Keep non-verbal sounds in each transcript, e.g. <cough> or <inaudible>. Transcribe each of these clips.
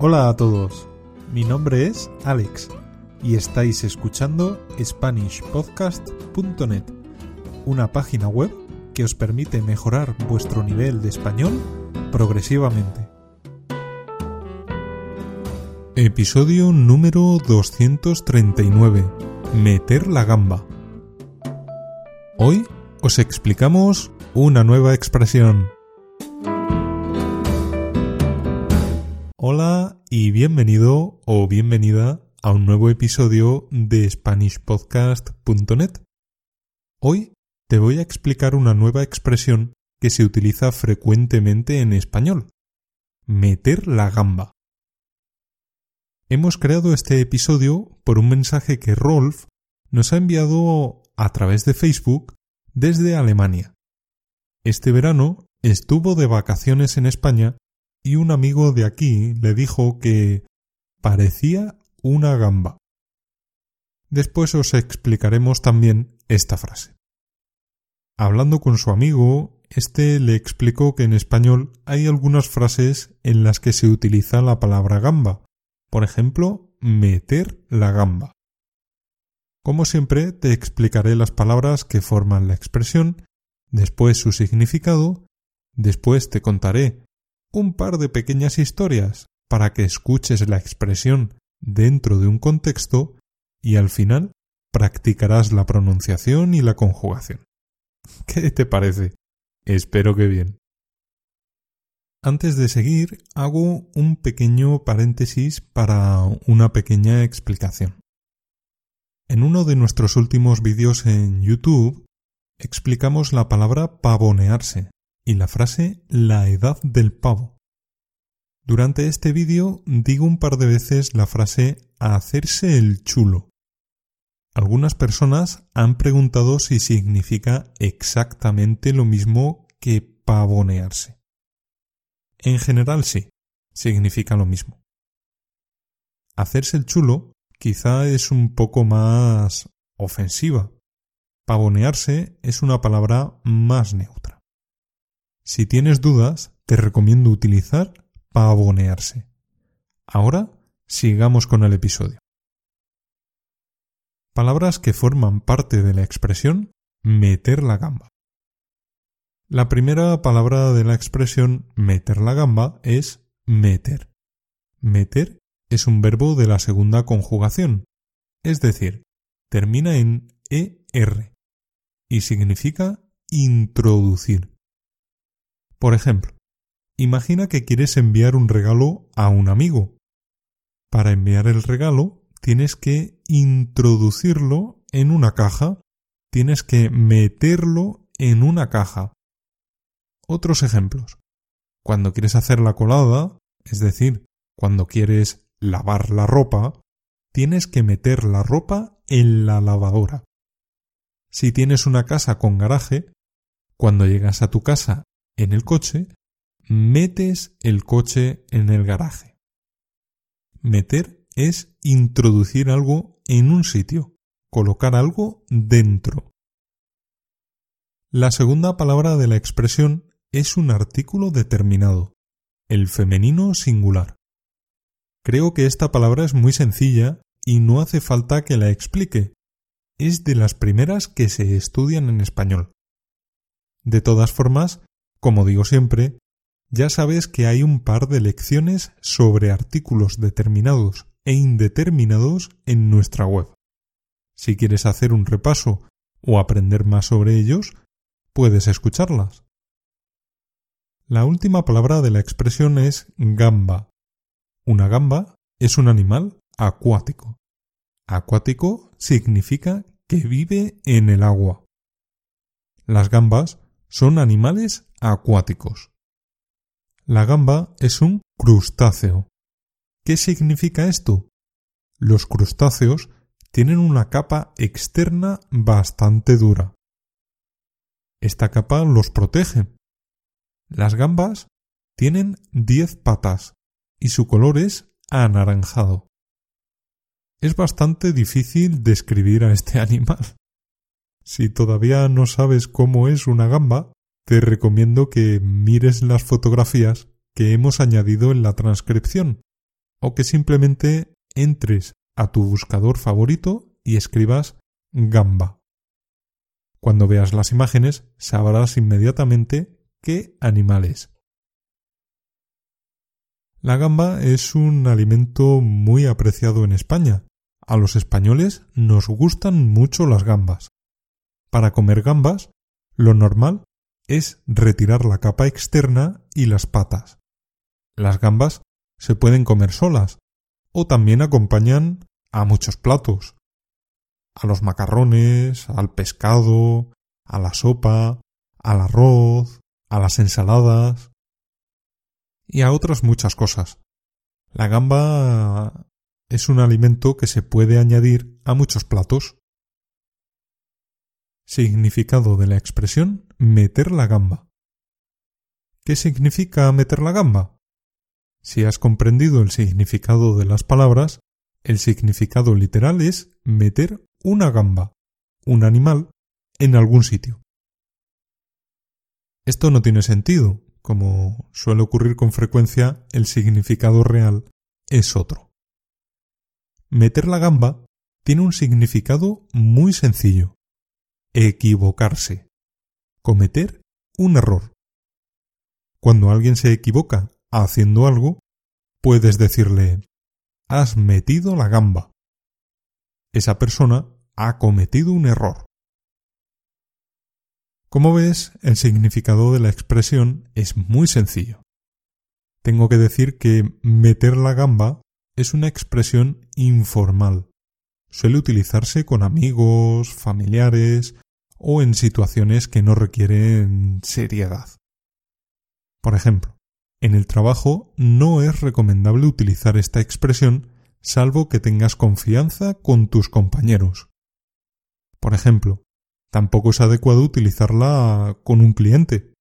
Hola a todos, mi nombre es Alex y estáis escuchando SpanishPodcast.net, una página web que os permite mejorar vuestro nivel de español progresivamente. Episodio número 239. Meter la gamba. Hoy os explicamos una nueva expresión. Hola y bienvenido o bienvenida a un nuevo episodio de SpanishPodcast.net. Hoy te voy a explicar una nueva expresión que se utiliza frecuentemente en español. Meter la gamba. Hemos creado este episodio por un mensaje que Rolf nos ha enviado a través de Facebook desde Alemania. Este verano estuvo de vacaciones en España y un amigo de aquí le dijo que parecía una gamba. Después os explicaremos también esta frase. Hablando con su amigo, éste le explicó que en español hay algunas frases en las que se utiliza la palabra gamba. Por ejemplo, meter la gamba. Como siempre, te explicaré las palabras que forman la expresión, después su significado, después te contaré un par de pequeñas historias para que escuches la expresión dentro de un contexto y al final practicarás la pronunciación y la conjugación. <laughs> ¿Qué te parece? Espero que bien. Antes de seguir, hago un pequeño paréntesis para una pequeña explicación. En uno de nuestros últimos vídeos en YouTube explicamos la palabra pavonearse, y la frase la edad del pavo. Durante este vídeo digo un par de veces la frase hacerse el chulo. Algunas personas han preguntado si significa exactamente lo mismo que pavonearse. En general sí, significa lo mismo. Hacerse el chulo quizá es un poco más ofensiva. Pavonearse es una palabra más neutra. Si tienes dudas, te recomiendo utilizar pavonearse. Ahora sigamos con el episodio. Palabras que forman parte de la expresión meter la gamba. La primera palabra de la expresión meter la gamba es meter. Meter es un verbo de la segunda conjugación, es decir, termina en ER y significa introducir. Por ejemplo, imagina que quieres enviar un regalo a un amigo. Para enviar el regalo tienes que introducirlo en una caja, tienes que meterlo en una caja. Otros ejemplos. Cuando quieres hacer la colada, es decir, cuando quieres lavar la ropa, tienes que meter la ropa en la lavadora. Si tienes una casa con garaje, cuando llegas a tu casa en el coche, metes el coche en el garaje. Meter es introducir algo en un sitio, colocar algo dentro. La segunda palabra de la expresión es un artículo determinado, el femenino singular. Creo que esta palabra es muy sencilla y no hace falta que la explique. Es de las primeras que se estudian en español. De todas formas, como digo siempre, ya sabes que hay un par de lecciones sobre artículos determinados e indeterminados en nuestra web. Si quieres hacer un repaso o aprender más sobre ellos, puedes escucharlas. La última palabra de la expresión es gamba. Una gamba es un animal acuático. Acuático significa que vive en el agua. Las gambas son animales acuáticos. La gamba es un crustáceo. ¿Qué significa esto? Los crustáceos tienen una capa externa bastante dura. Esta capa los protege. Las gambas tienen diez patas y su color es anaranjado. Es bastante difícil describir a este <laughs> animal. Si todavía no sabes cómo es una gamba, te recomiendo que mires las fotografías que hemos añadido en la transcripción, o que simplemente entres a tu buscador favorito y escribas gamba. Cuando veas las imágenes sabrás inmediatamente qué animal es. La gamba es un alimento muy apreciado en España. A los españoles nos gustan mucho las gambas. Para comer gambas, lo normal es retirar la capa externa y las patas. Las gambas se pueden comer solas o también acompañan a muchos platos. A los macarrones, al pescado, a la sopa, al arroz, a las ensaladas y a otras muchas cosas. La gamba es un alimento que se puede añadir a muchos platos. Significado de la expresión meter la gamba. ¿Qué significa meter la gamba? Si has comprendido el significado de las palabras, el significado literal es meter una gamba, un animal, en algún sitio. Esto no tiene sentido, como suele ocurrir con frecuencia, el significado real es otro. Meter la gamba tiene un significado muy sencillo. Equivocarse. Cometer un error. Cuando alguien se equivoca haciendo algo, puedes decirle has metido la gamba. Esa persona ha cometido un error. Como ves, el significado de la expresión es muy sencillo. Tengo que decir que meter la gamba es una expresión informal. Suele utilizarse con amigos, familiares o en situaciones que no requieren seriedad. Por ejemplo, en el trabajo no es recomendable utilizar esta expresión salvo que tengas confianza con tus compañeros. Por ejemplo, tampoco es adecuado utilizarla con un cliente.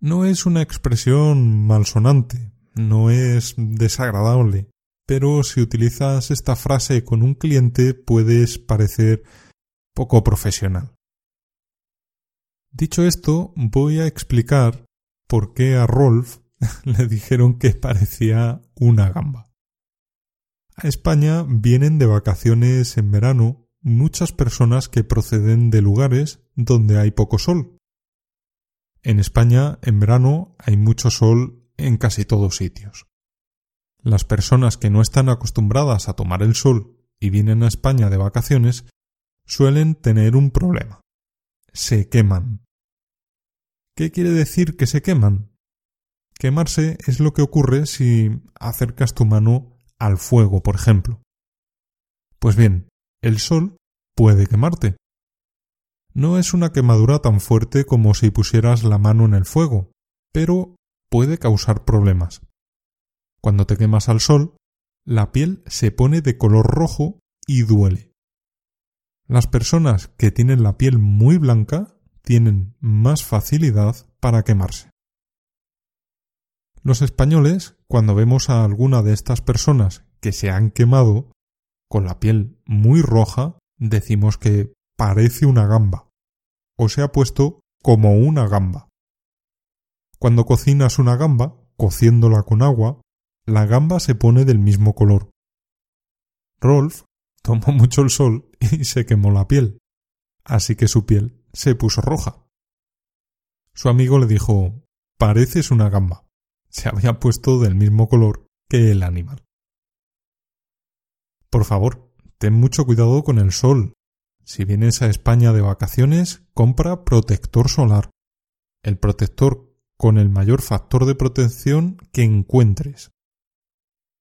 No es una expresión malsonante, no es desagradable, pero si utilizas esta frase con un cliente puedes parecer poco profesional. Dicho esto, voy a explicar por qué a Rolf <laughs> le dijeron que parecía una gamba. A España vienen de vacaciones en verano muchas personas que proceden de lugares donde hay poco sol. En España, en verano, hay mucho sol en casi todos sitios. Las personas que no están acostumbradas a tomar el sol y vienen a España de vacaciones suelen tener un problema. Se queman. ¿Qué quiere decir que se queman? Quemarse es lo que ocurre si acercas tu mano al fuego, por ejemplo. Pues bien, el sol puede quemarte. No es una quemadura tan fuerte como si pusieras la mano en el fuego, pero puede causar problemas. Cuando te quemas al sol, la piel se pone de color rojo y duele. Las personas que tienen la piel muy blanca tienen más facilidad para quemarse. Los españoles, cuando vemos a alguna de estas personas que se han quemado, con la piel muy roja, decimos que parece una gamba, o se ha puesto como una gamba. Cuando cocinas una gamba, cociéndola con agua, la gamba se pone del mismo color. Rolf tomó mucho el sol <laughs> y se quemó la piel, así que su piel se puso roja. Su amigo le dijo Pareces una gamba. Se había puesto del mismo color que el animal. Por favor, ten mucho cuidado con el sol. Si vienes a España de vacaciones, compra protector solar. El protector con el mayor factor de protección que encuentres.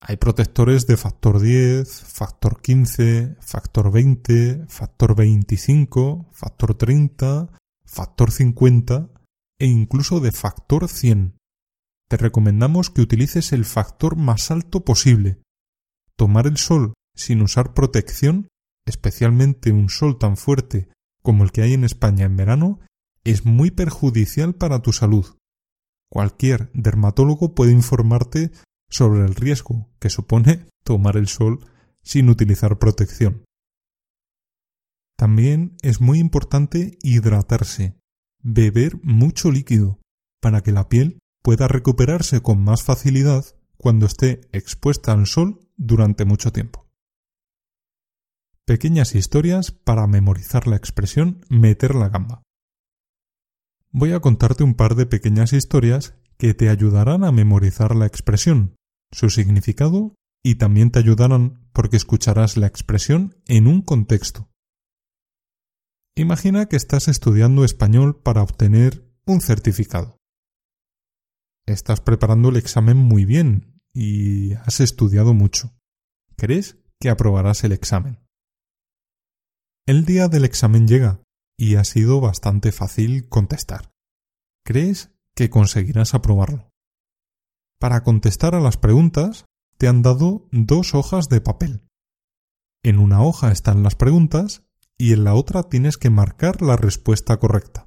Hay protectores de factor 10, factor 15, factor 20, factor 25, factor 30, factor 50 e incluso de factor 100. Te recomendamos que utilices el factor más alto posible. Tomar el sol sin usar protección, especialmente un sol tan fuerte como el que hay en España en verano, es muy perjudicial para tu salud. Cualquier dermatólogo puede informarte sobre el riesgo que supone tomar el sol sin utilizar protección. También es muy importante hidratarse, beber mucho líquido, para que la piel pueda recuperarse con más facilidad cuando esté expuesta al sol durante mucho tiempo. Pequeñas historias para memorizar la expresión meter la gamba. Voy a contarte un par de pequeñas historias que te ayudarán a memorizar la expresión, su significado y también te ayudarán porque escucharás la expresión en un contexto. Imagina que estás estudiando español para obtener un certificado. Estás preparando el examen muy bien y has estudiado mucho. ¿Crees que aprobarás el examen? El día del examen llega y ha sido bastante fácil contestar. ¿Crees que conseguirás aprobarlo? Para contestar a las preguntas te han dado dos hojas de papel. En una hoja están las preguntas y en la otra tienes que marcar la respuesta correcta.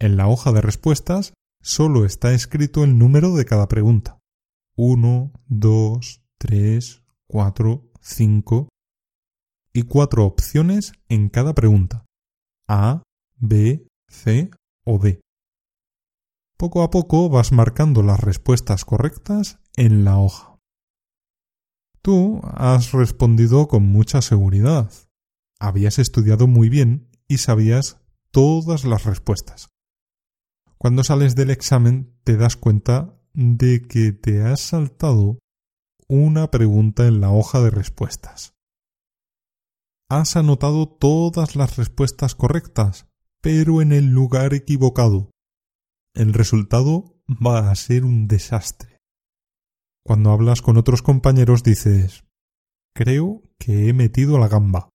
En la hoja de respuestas solo está escrito el número de cada pregunta. 1, 2, 3, 4, 5 y cuatro opciones en cada pregunta. A, B, C o D. Poco a poco vas marcando las respuestas correctas en la hoja. Tú has respondido con mucha seguridad. Habías estudiado muy bien y sabías todas las respuestas. Cuando sales del examen te das cuenta de que te has saltado una pregunta en la hoja de respuestas. Has anotado todas las respuestas correctas, pero en el lugar equivocado. El resultado va a ser un desastre. Cuando hablas con otros compañeros dices Creo que he metido la gamba.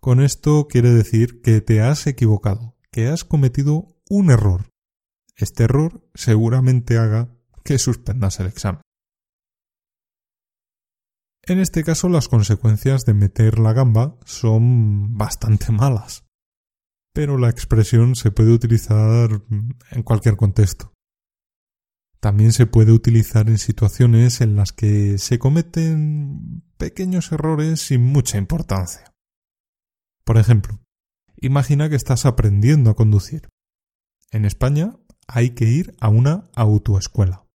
Con esto quiere decir que te has equivocado que has cometido un error. Este error seguramente haga que suspendas el examen. En este caso las consecuencias de meter la gamba son bastante malas, pero la expresión se puede utilizar en cualquier contexto. También se puede utilizar en situaciones en las que se cometen pequeños errores sin mucha importancia. Por ejemplo, Imagina que estás aprendiendo a conducir. En España hay que ir a una autoescuela.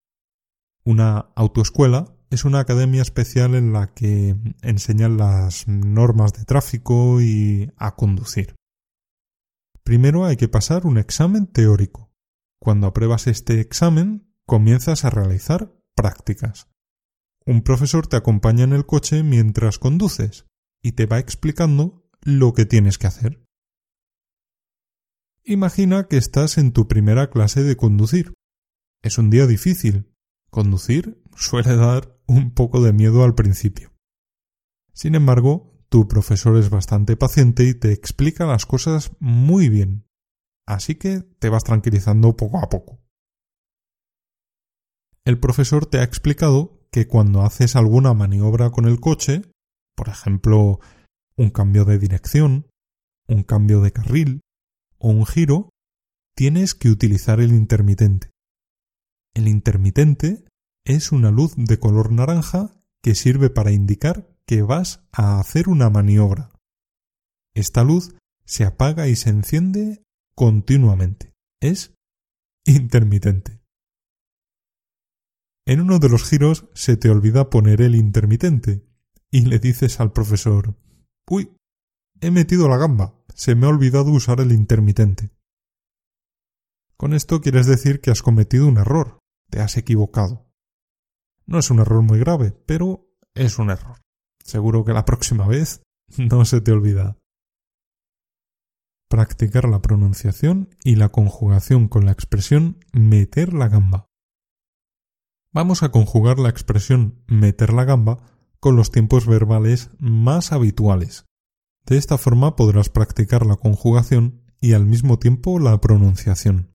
Una autoescuela es una academia especial en la que enseñan las normas de tráfico y a conducir. Primero hay que pasar un examen teórico. Cuando apruebas este examen, comienzas a realizar prácticas. Un profesor te acompaña en el coche mientras conduces y te va explicando lo que tienes que hacer. Imagina que estás en tu primera clase de conducir. Es un día difícil. Conducir suele dar un poco de miedo al principio. Sin embargo, tu profesor es bastante paciente y te explica las cosas muy bien. Así que te vas tranquilizando poco a poco. El profesor te ha explicado que cuando haces alguna maniobra con el coche, por ejemplo, un cambio de dirección, un cambio de carril, o un giro, tienes que utilizar el intermitente. El intermitente es una luz de color naranja que sirve para indicar que vas a hacer una maniobra. Esta luz se apaga y se enciende continuamente. Es intermitente. En uno de los giros se te olvida poner el intermitente y le dices al profesor Uy, he metido la gamba se me ha olvidado usar el intermitente. Con esto quieres decir que has cometido un error, te has equivocado. No es un error muy grave, pero es un error. Seguro que la próxima vez <laughs> no se te olvida. Practicar la pronunciación y la conjugación con la expresión meter la gamba. Vamos a conjugar la expresión meter la gamba con los tiempos verbales más habituales, de esta forma podrás practicar la conjugación y al mismo tiempo la pronunciación.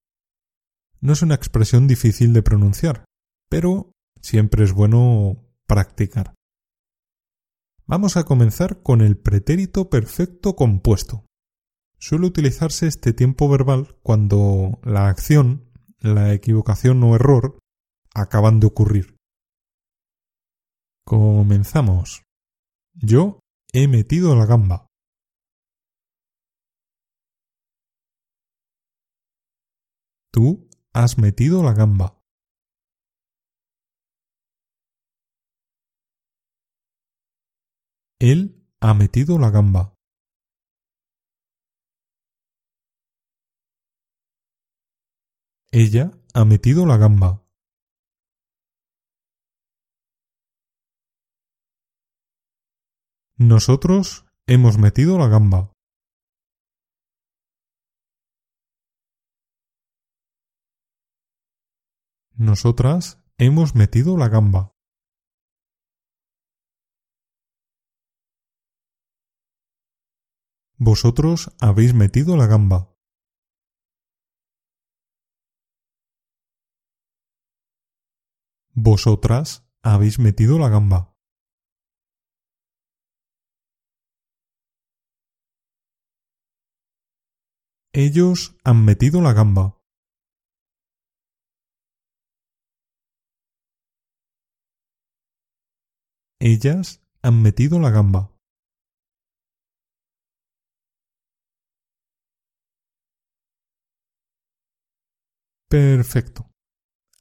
No es una expresión difícil de pronunciar, pero siempre es bueno practicar. Vamos a comenzar con el pretérito perfecto compuesto. Suele utilizarse este tiempo verbal cuando la acción, la equivocación o error acaban de ocurrir. Comenzamos. Yo he metido la gamba. Tú has metido la gamba. Él ha metido la gamba. Ella ha metido la gamba. Nosotros hemos metido la gamba. Nosotras hemos metido la gamba. Vosotros habéis metido la gamba. Vosotras habéis metido la gamba. Ellos han metido la gamba. Ellas han metido la gamba. Perfecto.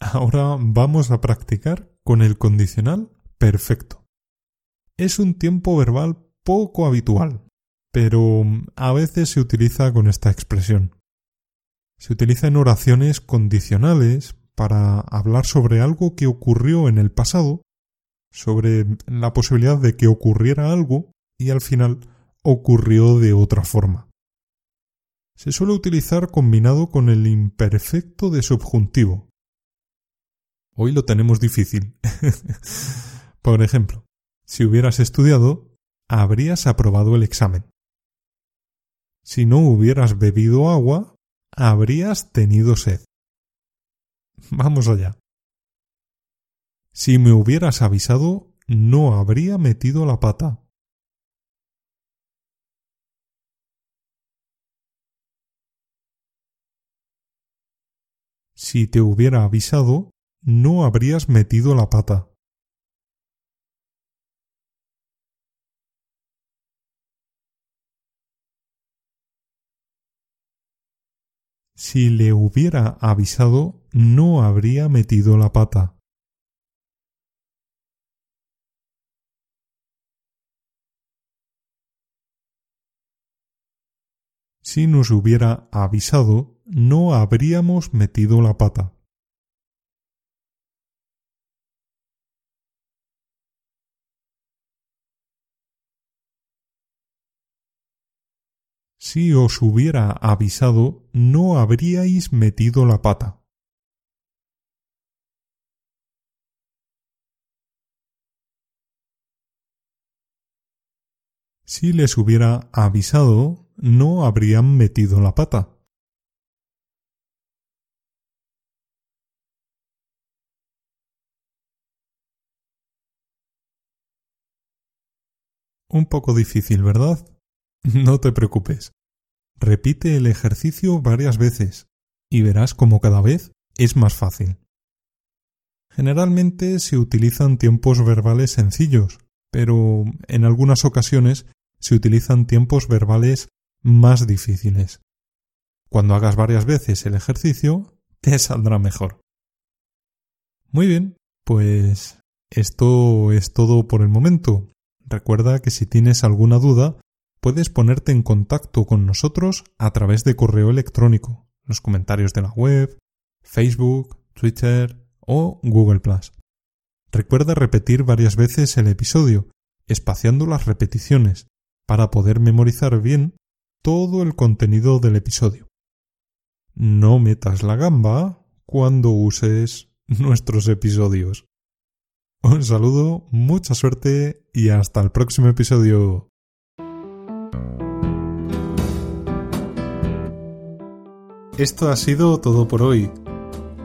Ahora vamos a practicar con el condicional perfecto. Es un tiempo verbal poco habitual, pero a veces se utiliza con esta expresión. Se utiliza en oraciones condicionales para hablar sobre algo que ocurrió en el pasado sobre la posibilidad de que ocurriera algo y al final ocurrió de otra forma. Se suele utilizar combinado con el imperfecto de subjuntivo. Hoy lo tenemos difícil. <laughs> Por ejemplo, si hubieras estudiado, habrías aprobado el examen. Si no hubieras bebido agua, habrías tenido sed. Vamos allá. Si me hubieras avisado, no habría metido la pata. Si te hubiera avisado, no habrías metido la pata. Si le hubiera avisado, no habría metido la pata. Si nos hubiera avisado, no habríamos metido la pata. Si os hubiera avisado, no habríais metido la pata. Si les hubiera avisado, no habrían metido la pata. Un poco difícil, ¿verdad? <laughs> No te preocupes. Repite el ejercicio varias veces y verás cómo cada vez es más fácil. Generalmente se utilizan tiempos verbales sencillos, pero en algunas ocasiones se utilizan tiempos verbales más difíciles. Cuando hagas varias veces el ejercicio, te saldrá mejor. Muy bien, pues esto es todo por el momento. Recuerda que si tienes alguna duda, puedes ponerte en contacto con nosotros a través de correo electrónico, los comentarios de la web, Facebook, Twitter o Google ⁇ Recuerda repetir varias veces el episodio, espaciando las repeticiones, para poder memorizar bien todo el contenido del episodio. No metas la gamba cuando uses nuestros episodios. Un saludo, mucha suerte y hasta el próximo episodio. Esto ha sido todo por hoy.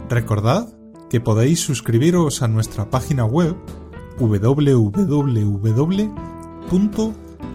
Recordad que podéis suscribiros a nuestra página web